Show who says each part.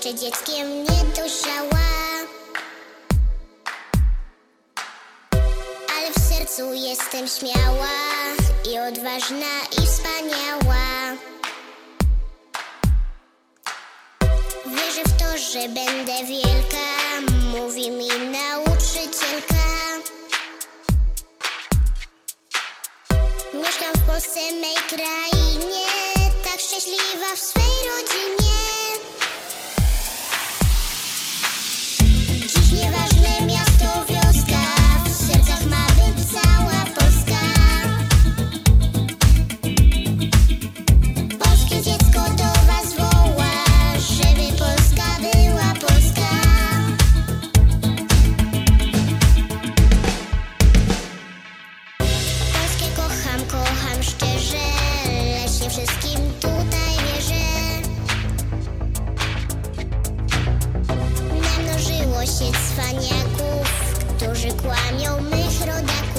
Speaker 1: jeszcze dzieckiem nie dojrzała. Ale w sercu jestem śmiała I odważna i wspaniała. Wierzę w to, że będę wielka Mówi mi nauczycielka. Mieszkam w Polsce, mej krainie szczęśliwa w swej rodzinie. Dziś nieważne miasto, wioska W sercach ma być cała Polska. Polskie dziecko do was woła Żeby Polska była Polska. Polskie kocham, kocham szczerze Lecz nie wszystkim tutaj się cwaniaków, którzy kłamią mych rodaków.